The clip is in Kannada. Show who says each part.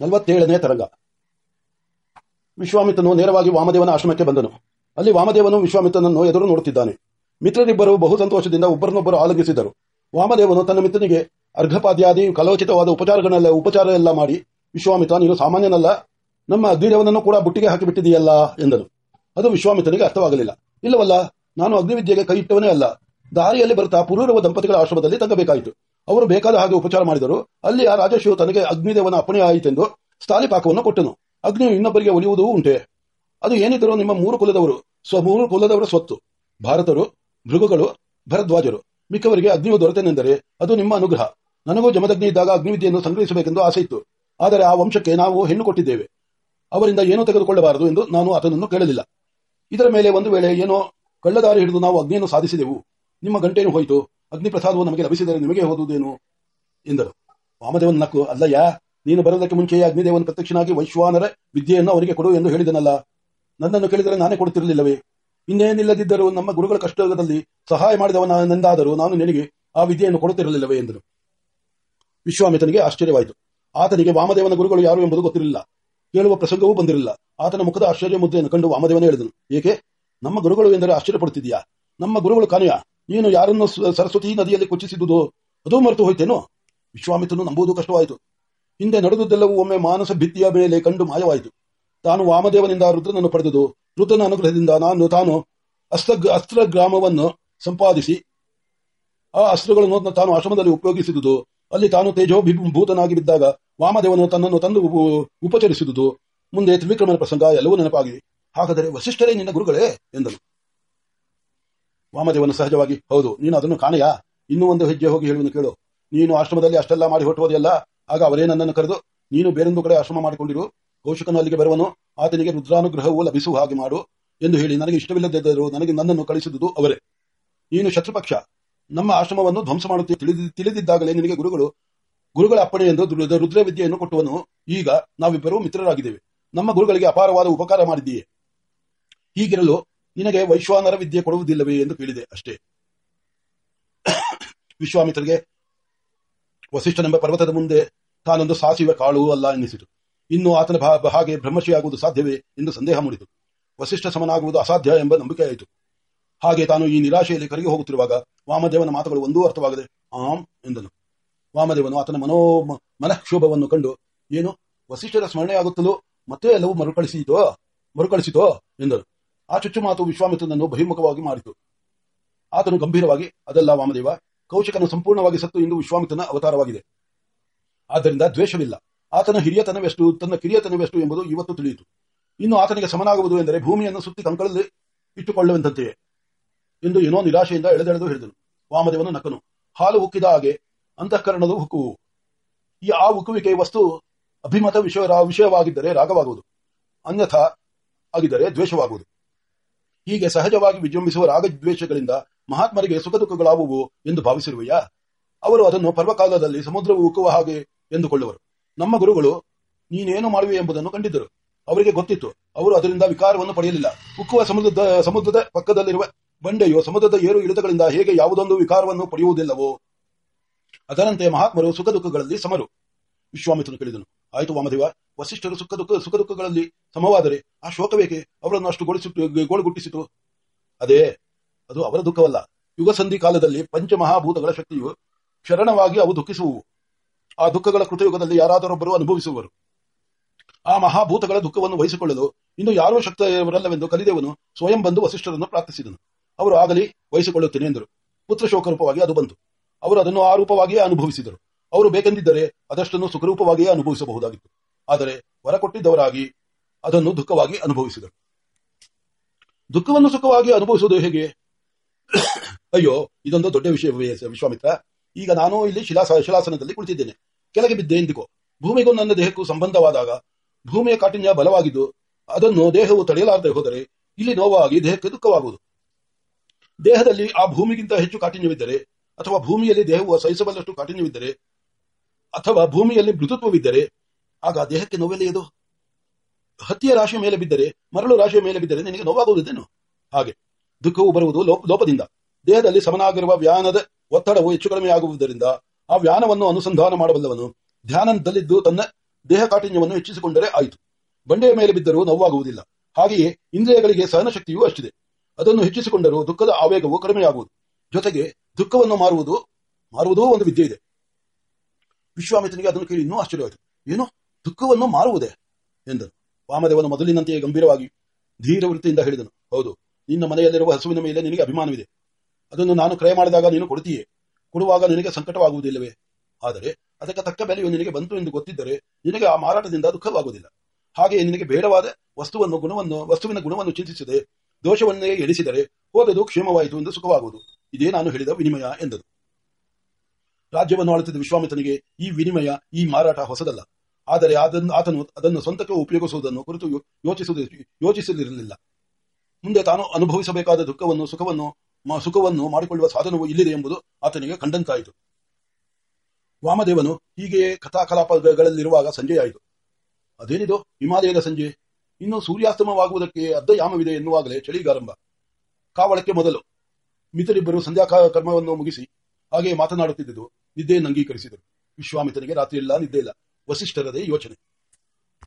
Speaker 1: ನಲವತ್ತೇಳನೇ ತರಂಗ. ವಿಶ್ವಾಮಿತ್ರನು ನೇರವಾಗಿ ವಾಮದೇವನ ಆಶ್ರಮಕ್ಕೆ ಬಂದನು. ಅಲ್ಲಿ ವಾಮದೇವನು ವಿಶ್ವಾಮಿತ್ರನನ್ನು ಎದುರು ನೋಡುತ್ತಿದ್ದಾನೆ. ಮಿತ್ರರಿಬ್ಬರು ಬಹು ಸಂತೋಷದಿಂದ ಒಬ್ಬರನ್ನೊಬ್ಬರು ಆಲಂಗಿಸಿದರು. ವಾಮದೇವನು ತನ್ನ ಮಿತ್ರನಿಗೆ ಅರ್ಘಪಾದ್ಯಾದಿ, ಕಲೋಚಿತವಾದ ಉಪಚಾರಗಳನ್ನೆಲ್ಲ, ಉಪಚಾರ ಎಲ್ಲ ಮಾಡಿ, ವಿಶ್ವಾಮಿತ್ರ, ನೀನು ಸಾಮಾನ್ಯನಲ್ಲ, ನಮ್ಮ ಅಗ್ನಿದೇವನನ್ನು ಕೂಡ ಬುಟ್ಟಿಗೆ ಹಾಕಿಬಿಟ್ಟಿದೆಯಲ್ಲ ಎಂದನು. ಅದು ವಿಶ್ವಾಮಿತ್ರನಿಗೆ ಅರ್ಥವಾಗಲಿಲ್ಲ. ಇಲ್ಲವಲ್ಲ, ನಾನು ಅಗ್ನಿವಿದ್ಯೆಗೆ ಕೈ ಇಟ್ಟವನೇ ಅಲ್ಲ. ದಾರಿಯಲ್ಲಿ ಬರುತ್ತಾ ಪುರೂರವ ದಂಪತಿಗಳ ಆಶ್ರಮದಲ್ಲಿ ತಂಗಬೇಕಾಯಿತು ಅವರು ಬೇಕಾದ ಹಾಗೆ ಉಪಚಾರ ಮಾಡಿದರು. ಅಲ್ಲಿ ಆ ರಾಜಶಿವು ತನಗೆ ಅಗ್ನಿದೇವನ ಅಪ್ಪಣೆ ಆಯಿತೆಂದು ಸ್ಥಾಲಿಪಾಕವನ್ನು ಕೊಟ್ಟನು. ಅಗ್ನಿಯು ಇನ್ನೊಬ್ಬರಿಗೆ ಒಲಿಯುವುದೂ ಉಂಟೆ. ಅದು ಏನಿದ್ದರೂ ನಿಮ್ಮ ಮೂರು ಕುಲದವರು, ಸ್ವ ಮೂರು ಕುಲದವರ ಸ್ವತ್ತು. ಭಾರತರು, ಭೃಗುಗಳು, ಭರದ್ವಾಜರು. ಮಿಕ್ಕವರಿಗೆ ಅಗ್ನಿಯು ದೊರೆತನೆಂದರೆ ಅದು ನಿಮ್ಮ ಅನುಗ್ರಹ. ನನಗೂ ಜಮದಗ್ನಿ ಇದ್ದಾಗ ಅಗ್ನಿವಿದ್ಯೆಯನ್ನು ಸಂಗ್ರಹಿಸಬೇಕೆಂದು ಆಸೆ ಇತ್ತು ಆದರೆ ಆ ವಂಶಕ್ಕೆ ನಾವು ಹೆಣ್ಣು ಕೊಟ್ಟಿದ್ದೇವೆ. ಅವರಿಂದ ಏನೂ ತೆಗೆದುಕೊಳ್ಳಬಾರದು ಎಂದು ನಾನು ಆತನನ್ನು ಕೇಳಲಿಲ್ಲ. ಇದರ ಮೇಲೆ ಒಂದು ವೇಳೆ ಏನೋ ಕಳ್ಳದಾರಿ ಹಿಡಿದು ನಾವು ಅಗ್ನಿಯನ್ನು ಸಾಧಿಸಿದೆವು. ನಿಮ್ಮ ಗಂಟೇನು ಹೋಯಿತು? ಅಗ್ನಿ ಪ್ರಸಾದವು ನಮಗೆ ಲಭಿಸಿದರೆ ನಿಮಗೆ ಹೋದುದೇನು? ಎಂದರು. ವಾಮದೇವನ ನಕ್ಕು ಅಲ್ಲಯ್ಯ, ನೀನು ಬರೋದಕ್ಕೆ ಮುಂಚೆಯೇ ಅಗ್ನಿದೇವನ ಪ್ರತ್ಯಕ್ಷನಾಗಿ ವೈಶ್ವಾನರ ವಿದ್ಯೆಯನ್ನು ಅವರಿಗೆ ಕೊಡು ಎಂದು ಹೇಳಿದನಲ್ಲ? ನನ್ನನ್ನು ಕೇಳಿದರೆ ನಾನೇ ಕೊಡುತ್ತಿರಲಿಲ್ಲವೇ? ಇನ್ನೇನಿಲ್ಲದಿದ್ದರೂ ನಮ್ಮ ಗುರುಗಳ ಕಷ್ಟದಲ್ಲಿ ಸಹಾಯ ಮಾಡಿದವನೆಂದಾದರೂ ನಾನು ನಿನಗೆ ಆ ವಿದ್ಯೆಯನ್ನು ಕೊಡುತ್ತಿರಲಿಲ್ಲವೇ ಎಂದರು. ವಿಶ್ವಾಮಿತನಿಗೆ ಆಶ್ಚರ್ಯವಾಯಿತು. ಆತನಿಗೆ ವಾಮದೇವನ ಗುರುಗಳು ಯಾರು ಎಂಬುದು ಗೊತ್ತಿರಲಿಲ್ಲ. ಕೇಳುವ ಪ್ರಸಂಗವೂ ಬಂದಿರಲಿಲ್ಲ. ಆತನ ಮುಖದ ಆಶ್ಚರ್ಯ ಮುದ್ರೆಯನ್ನು ಕಂಡು ವಾಮದೇವನೇ ಹೇಳಿದನು. ಏಕೆ? ನಮ್ಮ ಗುರುಗಳು ಎಂದರೆ ಆಶ್ಚರ್ಯ ನಮ್ಮ ಗುರುಗಳು ಕಾನೆಯ ನೀನು ಯಾರನ್ನು ಸರಸ್ವತಿ ನದಿಯಲ್ಲಿ ಕೊಚ್ಚಿಸಿದುದು ಅದೂ ಮರೆತು ಹೋಯ್ತೇನೋ? ವಿಶ್ವಾಮಿತ್ರನು ನಂಬುವುದು ಕಷ್ಟವಾಯಿತು. ಹಿಂದೆ ನಡೆದುದೆಲ್ಲವೂ ಒಮ್ಮೆ ಮಾನಸ ಭಿತ್ತಿಯ ಮೇಲೆ ಕಂಡು ಮಾಯವಾಯಿತು. ತಾನು ವಾಮದೇವನಿಂದ ರುದ್ರನನ್ನು ಪಡೆದುದು, ರುದ್ರನ ಅನುಗ್ರಹದಿಂದ ನಾನು ತಾನು ಅಸ್ತ್ರ ಅಸ್ತ್ರ ಗ್ರಾಮವನ್ನು ಸಂಪಾದಿಸಿ, ಆ ಅಸ್ತ್ರಗಳನ್ನು ತಾನು ಆಶ್ರಮದಲ್ಲಿ ಉಪಯೋಗಿಸಿದುದು, ಅಲ್ಲಿ ತಾನು ತೇಜೋಭಿಭೂತನಾಗಿ ಬಿದ್ದಾಗ ವಾಮದೇವನು ತನ್ನನ್ನು ತಂದು ಉಪ- ಉಪಚರಿಸಿದುದು, ಮುಂದೆ ತ್ರಿವಿಕ್ರಮನ ಪ್ರಸಂಗ ಎಲ್ಲವೂ ನೆನಪಾಗಿದೆ. ಹಾಗಾದರೆ ವಸಿಷ್ಠರೇ ನಿನ್ನ ಗುರುಗಳೇ ಎಂದನು. ವಾಮದೇವನು ಸಹಜವಾಗಿ, ಹೌದು, ನೀನು ಅದನ್ನು ಕಾಣೆಯಾ? ಇನ್ನೂ ಒಂದು ಹೆಜ್ಜೆ ಹೋಗಿ ಹೇಳುವುದು ಕೇಳು. ನೀನು ಆಶ್ರಮದಲ್ಲಿ ಅಷ್ಟೆಲ್ಲ ಮಾಡಿ ಹೊರಟುವುದೆಲ್ಲ ಆಗ ಅವರೇ ನನ್ನನ್ನು ಕರೆದು, ನೀನು ಬೇರೊಂದು ಕಡೆ ಆಶ್ರಮ ಮಾಡಿಕೊಂಡಿರು. ಪೋಷಕನು ಅಲ್ಲಿಗೆ ಬರುವನು, ಆತನಿಗೆ ರುದ್ರಾನುಗ್ರಹವು ಲಭಿಸುವ ಹಾಗೆ ಮಾಡು ಎಂದು ಹೇಳಿ, ನನಗೆ ಇಷ್ಟವಿಲ್ಲದಿದ್ದರೂ ನನಗೆ ನನ್ನನ್ನು ಕಳಿಸಿದುದು ಅವರೇ. ನೀನು ಶತ್ರುಪಕ್ಷ, ನಮ್ಮ ಆಶ್ರಮವನ್ನು ಧ್ವಂಸ ಮಾಡುತ್ತಿ, ತಿಳಿದಿ- ತಿಳಿದಿದ್ದಾಗಲೇ ನಿನಗೆ ಗುರುಗಳು, ಗುರುಗಳ ಅಪ್ಪಣೆ ಎಂದು ರುದ್ರ ವಿದ್ಯೆಯನ್ನು ಕೊಟ್ಟುವನು. ಈಗ ನಾವಿಬ್ಬರೂ ಮಿತ್ರರಾಗಿದ್ದೇವೆ. ನಮ್ಮ ಗುರುಗಳಿಗೆ ಅಪಾರವಾದ ಉಪಕಾರ ಮಾಡಿದ್ದೀಯೆ. ಹೀಗಿರಲು ನಿನಗೆ ವೈಶ್ವಾನರ ವಿದ್ಯೆ ಕೊಡುವುದಿಲ್ಲವೇ ಎಂದು ಕೇಳಿದೆ ಅಷ್ಟೇ. ವಿಶ್ವಾಮಿತ್ರರಿಗೆ, ವಸಿಷ್ಠನೆಂಬ ಪರ್ವತದ ಮುಂದೆ ತಾನೊಂದು ಸಾಸಿವೆ ಕಾಳು ಅಲ್ಲ ಎನ್ನಿಸಿತು. ಇನ್ನು ಆತನ ಹಾಗೆ ಬ್ರಹ್ಮಶಿಯಾಗುವುದು ಸಾಧ್ಯವೇ ಎಂದು ಸಂದೇಹ ಮೂಡಿತು. ವಸಿಷ್ಠ ಸಮನಾಗುವುದು ಅಸಾಧ್ಯ ಎಂಬ ನಂಬಿಕೆ ಆಯಿತು ಹಾಗೆ ತಾನು ಈ ನಿರಾಶೆಯಲ್ಲಿ ಕರಗಿ ಹೋಗುತ್ತಿರುವಾಗ ವಾಮದೇವನ ಮಾತುಗಳು ಒಂದೂ ಅರ್ಥವಾಗದೆ ಆಂ ಎಂದನು. ವಾಮದೇವನು ಆತನ ಮನೋ, ಮನಃಕ್ಷೋಭವನ್ನು ಕಂಡು, ಏನು, ವಸಿಷ್ಠರ ಸ್ಮರಣೆಯಾಗುತ್ತಲೂ, ಮತ್ತೆ ಎಲ್ಲವೂ ಮರುಕಳಿಸಿತೋ ಮರುಕಳಿಸಿತೋ ಎಂದನು. ಆ ಚುಚ್ಚು ಮಾತು ವಿಶ್ವಾಮಿತ್ರನನ್ನು ಬಹಿಮುಖವಾಗಿ ಮಾಡಿತು ಆತನು ಗಂಭೀರವಾಗಿ, ಅದಲ್ಲ ವಾಮದೇವ, ಕೌಶಿಕನು ಸಂಪೂರ್ಣವಾಗಿ ಸತ್ತು ಇಂದು ವಿಶ್ವಾಮಿತ್ರನ ಅವತಾರವಾಗಿದೆ. ಆದ್ದರಿಂದ ದ್ವೇಷವಿಲ್ಲ. ಆತನ ಹಿರಿಯತನವೆಷ್ಟು, ತನ್ನ ಕಿರಿಯತನವೆಷ್ಟು ಎಂಬುದು ಇವತ್ತು ತಿಳಿಯಿತು. ಇನ್ನು ಆತನಿಗೆ ಸಮನಾಗುವುದು ಎಂದರೆ ಭೂಮಿಯನ್ನು ಸುತ್ತಿ ಕಂಕಳಲ್ಲಿ ಇಟ್ಟುಕೊಳ್ಳುವಂತೆಯೇ ಎಂದು ಏನೋ ನಿರಾಶೆಯಿಂದ ಎಳೆದೆಳೆದು ಹೇಳಿದನು. ವಾಮದೇವನು ನಕನು ಹಾಲು ಉಕ್ಕಿದ ಹಾಗೆ ಅಂತಃಕರಣದ ಹುಕ್ಕುವು ಈ ಆ ಉಕ್ಕುವಿಕೆ ವಸ್ತು ಅಭಿಮತ ವಿಷಯ ವಿಷಯವಾಗಿದ್ದರೆ ರಾಗವಾಗುವುದು. ಅನ್ಯಥಾ ಆಗಿದ್ದರೆ ದ್ವೇಷವಾಗುವುದು. ಹೀಗೆ ಸಹಜವಾಗಿ ವಿಜೃಂಭಿಸುವ ರಾಗದ್ವೇಷಗಳಿಂದ ಮಹಾತ್ಮರಿಗೆ ಸುಖ ದುಃಖಗಳಾವುವು ಎಂದು ಭಾವಿಸಿರುವೆಯಾ? ಅವರು ಅದನ್ನು ಪರ್ವಕಾಲದಲ್ಲಿ ಸಮುದ್ರವು ಉಕ್ಕುವ ಹಾಗೆ ಎಂದುಕೊಳ್ಳುವರು. ನಮ್ಮ ಗುರುಗಳು, ನೀನೇನು ಮಾಡುವೆ ಎಂಬುದನ್ನು ಕಂಡಿದ್ದರು. ಅವರಿಗೆ ಗೊತ್ತಿತ್ತು, ಅವರು ಅದರಿಂದ ವಿಕಾರವನ್ನು ಪಡೆಯಲಿಲ್ಲ. ಉಕ್ಕುವ ಸಮುದ್ರದ ಸಮುದ್ರದ ಪಕ್ಕದಲ್ಲಿರುವ ಬಂಡೆಯು ಸಮುದ್ರದ ಏರು ಇಳಿತಗಳಿಂದ ಹೇಗೆ ಯಾವುದೊಂದು ವಿಕಾರವನ್ನು ಪಡೆಯುವುದಿಲ್ಲವೋ, ಅದರಂತೆ ಮಹಾತ್ಮರು ಸುಖ ದುಃಖಗಳಲ್ಲಿ ಸಮರು. ವಿಶ್ವಾಮಿತ್ರನು ಕೇಳಿದನು. ಆಯಿತು ವಾಮದೇವ, ವಸಿಷ್ಠರು ಸುಖ ದುಃಖ, ಸುಖ ದುಃಖಗಳಲ್ಲಿ ಸಮವಾದರೆ ಆ ಶೋಕವೇಕೆ? ಅವರನ್ನು ಅಷ್ಟು ಗೋಳಿಸಿಟ್ಟು ಗೋಳುಗುಟ್ಟಿಸಿತು. ಅದೇ, ಅದು ಅವರ ದುಃಖವಲ್ಲ. ಯುಗಸಂಧಿ ಕಾಲದಲ್ಲಿ ಪಂಚಮಹಾಭೂತಗಳ ಶಕ್ತಿಯು ಶರಣವಾಗಿ ಅವು ದುಃಖಿಸುವು. ಆ ದುಃಖಗಳ ಕೃತಯುಗದಲ್ಲಿ ಯಾರಾದರೊಬ್ಬರು ಅನುಭವಿಸುವರು. ಆ ಮಹಾಭೂತಗಳ ದುಃಖವನ್ನು ವಹಿಸಿಕೊಳ್ಳಲು ಇನ್ನು ಯಾರೂ ಶಕ್ತರಲ್ಲವೆಂದು ಕಲಿದೇವನು ಸ್ವಯಂ ಬಂದು ವಸಿಷ್ಠರನ್ನು ಪ್ರಾರ್ಥಿಸಿದನು. ಅವರು ಆಗಲಿ ವಹಿಸಿಕೊಳ್ಳುತ್ತೇನೆ ಎಂದರು. ಪುತ್ರ ಶೋಕ ರೂಪವಾಗಿ ಅದು ಬಂತು. ಅವರು ಅದನ್ನು ಆ ರೂಪವಾಗಿಯೇ ಅನುಭವಿಸಿದರು. ಅವರು ಬೇಕೆಂದಿದ್ದರೆ ಅದಷ್ಟನ್ನು ಸುಖರೂಪವಾಗಿಯೇ ಅನುಭವಿಸಬಹುದಾಗಿತ್ತು. ಆದರೆ ವರ ಕೊಟ್ಟಿದ್ದವರಾಗಿ ಅದನ್ನು ದುಃಖವಾಗಿ ಅನುಭವಿಸಿದರು. ದುಃಖವನ್ನು ಸುಖವಾಗಿ ಅನುಭವಿಸುವುದು ಹೇಗೆ? ಅಯ್ಯೋ, ಇದೊಂದು ದೊಡ್ಡ ವಿಷಯ ವಿಶ್ವಾಮಿತ್ರ. ಈಗ ನಾನು ಇಲ್ಲಿ ಶಿಲಾಸ ಶಿಲಾಸನದಲ್ಲಿ ಕುಳಿತಿದ್ದೇನೆ. ಕೆಳಗೆ ಬಿದ್ದೆ, ಎಂದಿಗೋ. ಭೂಮಿಗೂ ನನ್ನ ದೇಹಕ್ಕೂ ಸಂಬಂಧವಾದಾಗ ಭೂಮಿಯ ಕಾಠಿಣ್ಯ ಬಲವಾಗಿದ್ದು ಅದನ್ನು ದೇಹವು ತಡೆಯಲಾರದೆ ಹೋದರೆ ಇಲ್ಲಿ ನೋವಾಗಿ ದೇಹಕ್ಕೆ ದುಃಖವಾಗುವುದು. ದೇಹದಲ್ಲಿ ಆ ಭೂಮಿಗಿಂತ ಹೆಚ್ಚು ಕಾಠಿಣ್ಯವಿದ್ದರೆ ಅಥವಾ ಭೂಮಿಯಲ್ಲಿ ದೇಹವು ಸಹಿಸಬಲ್ಲಷ್ಟು ಕಾಠಿಣ್ಯವಿದ್ದರೆ ಅಥವಾ ಭೂಮಿಯಲ್ಲಿ ಮೃದುತ್ವವಿದ್ದರೆ, ಆಗ ದೇಹಕ್ಕೆ ನೋವೆಲೆಯದು ಹತ್ತಿಯ ರಾಶಿಯ ಮೇಲೆ ಬಿದ್ದರೆ, ಮರಳು ರಾಶಿಯ ಮೇಲೆ ಬಿದ್ದರೆ ನಿನಗೆ ನೋವಾಗುವುದೇನು? ಹಾಗೆ. ದುಃಖವು ಬರುವುದು ಲೋಪ ಲೋಪದಿಂದ. ದೇಹದಲ್ಲಿ ಸಮನಾಗಿರುವ ವ್ಯಾನದ ಒತ್ತಡವು ಹೆಚ್ಚು ಕಡಿಮೆ ಆಗುವುದರಿಂದ, ಆ ವ್ಯಾನವನ್ನು ಅನುಸಂಧಾನ ಮಾಡಬಲ್ಲವನು. ಧ್ಯಾನದಲ್ಲಿದ್ದು ತನ್ನ ದೇಹ ಕಾಠಿಣ್ಯವನ್ನು ಹೆಚ್ಚಿಸಿಕೊಂಡರೆ ಆಯಿತು. ಬಂಡೆಯ ಮೇಲೆ ಬಿದ್ದರೂ ನೋವಾಗುವುದಿಲ್ಲ. ಹಾಗೆಯೇ ಇಂದ್ರಿಯಗಳಿಗೆ ಸಹನ ಶಕ್ತಿಯೂ ಅಷ್ಟಿದೆ. ಅದನ್ನು ಹೆಚ್ಚಿಸಿಕೊಂಡರೂ ದುಃಖದ ಆವೇಗವು ಕಡಿಮೆಯಾಗುವುದು. ಜೊತೆಗೆ ದುಃಖವನ್ನು ಮಾರುವುದು ಮಾರುವುದೂ ಒಂದು ವಿದ್ಯೆ ಇದೆ ವಿಶ್ವಾಮಿತ್ರನಿಗೆ ಅದನ್ನು ಕೇಳಿ ಇನ್ನೂ ಆಶ್ಚರ್ಯವಾಯಿತು ಏನು ದುಃಖವನ್ನು ಮಾರುವುದೇ ಎಂದನು ವಾಮದೇವನು ಮೊದಲಿನಂತೆಯೇ ಗಂಭೀರವಾಗಿ ಧೀರ ವೃತ್ತಿಯಿಂದ ಹೇಳಿದನು. ಹೌದು, ನಿನ್ನ ಮನೆಯಲ್ಲಿರುವ ಹಸುವಿನ ಮೇಲೆ ನಿನಗೆ ಅಭಿಮಾನವಿದೆ. ಅದನ್ನು ನಾನು ಕ್ರಯ ಮಾಡಿದಾಗ ನೀನು ಕೊಡುತ್ತೀಯೇ. ಕೊಡುವಾಗ ನಿನಗೆ ಸಂಕಟವಾಗುವುದಿಲ್ಲವೇ? ಆದರೆ ಅದಕ್ಕೆ ತಕ್ಕ ಬೆಲೆಯು ನಿನಗೆ ಬಂತು ಎಂದು ಗೊತ್ತಿದ್ದರೆ ನಿನಗೆ ಆ ಮಾರಾಟದಿಂದ ದುಃಖವಾಗುವುದಿಲ್ಲ. ಹಾಗೆಯೇ ನಿನಗೆ ಬೇಡವಾದ ವಸ್ತುವನ್ನು, ಗುಣವನ್ನು, ವಸ್ತುವಿನ ಗುಣವನ್ನು ಚಿಂತಿಸದೆ ದೋಷವನ್ನೇ ಎಣಿಸಿದರೆ ಹೋದದು ಕ್ಷೇಮವಾಯಿತು ಎಂದು ಸುಖವಾಗುವುದು. ಇದೇ ನಾನು ಹೇಳಿದ ವಿನಿಮಯ ಎಂದನು. ರಾಜ್ಯವನ್ನು ಆಳುತ್ತಿದ್ದ ವಿಶ್ವಾಮಿತ್ರನಿಗೆ ಈ ವಿನಿಮಯ, ಈ ಮಾರಾಟ ಹೊಸದಲ್ಲ. ಆದರೆ ಅದನ್ನು ಆತನು ಅದನ್ನು ಸ್ವಂತಕ್ಕೆ ಉಪಯೋಗಿಸುವುದನ್ನು ಕುರಿತು ಯೋಚಿಸುವುದು ಯೋಚಿಸಲಿರಲಿಲ್ಲ ಮುಂದೆ ತಾನು ಅನುಭವಿಸಬೇಕಾದ ದುಃಖವನ್ನು, ಸುಖವನ್ನು ಸುಖವನ್ನು ಮಾಡಿಕೊಳ್ಳುವ ಸಾಧನವು ಇಲ್ಲಿದೆ ಎಂಬುದು ಆತನಿಗೆ ಕಂಡಂತಾಯಿತು. ವಾಮದೇವನು ಹೀಗೆಯೇ ಕಥಾಕಲಾಪಗಳಲ್ಲಿರುವಾಗ ಸಂಜೆಯಾಯಿತು ಅದೇನಿದು? ಹಿಮಾಲಯದ ಸಂಜೆ. ಇನ್ನು ಸೂರ್ಯಾಸ್ತಮವಾಗುವುದಕ್ಕೆ ಅರ್ಧ ಯಾಮವಿದೆ ಎನ್ನುವಾಗಲೇ ಚಳಿಗಾರಂಭ. ಕಾವಳಕ್ಕೆ ಮೊದಲು. ಮಿತರಿಬ್ಬರು ಸಂಧ್ಯಾ ಕರ್ಮವನ್ನು ಮುಗಿಸಿ ಹಾಗೆ ಮಾತನಾಡುತ್ತಿದ್ದುದು. ನಿದ್ದೆಯನ್ನು ಅಂಗೀಕರಿಸಿದರು. ವಿಶ್ವಾಮಿತ್ರನಿಗೆ ರಾತ್ರಿಯೆಲ್ಲ ನಿದ್ದೆ ಇಲ್ಲ. ವಸಿಷ್ಠರದೇ ಯೋಚನೆ.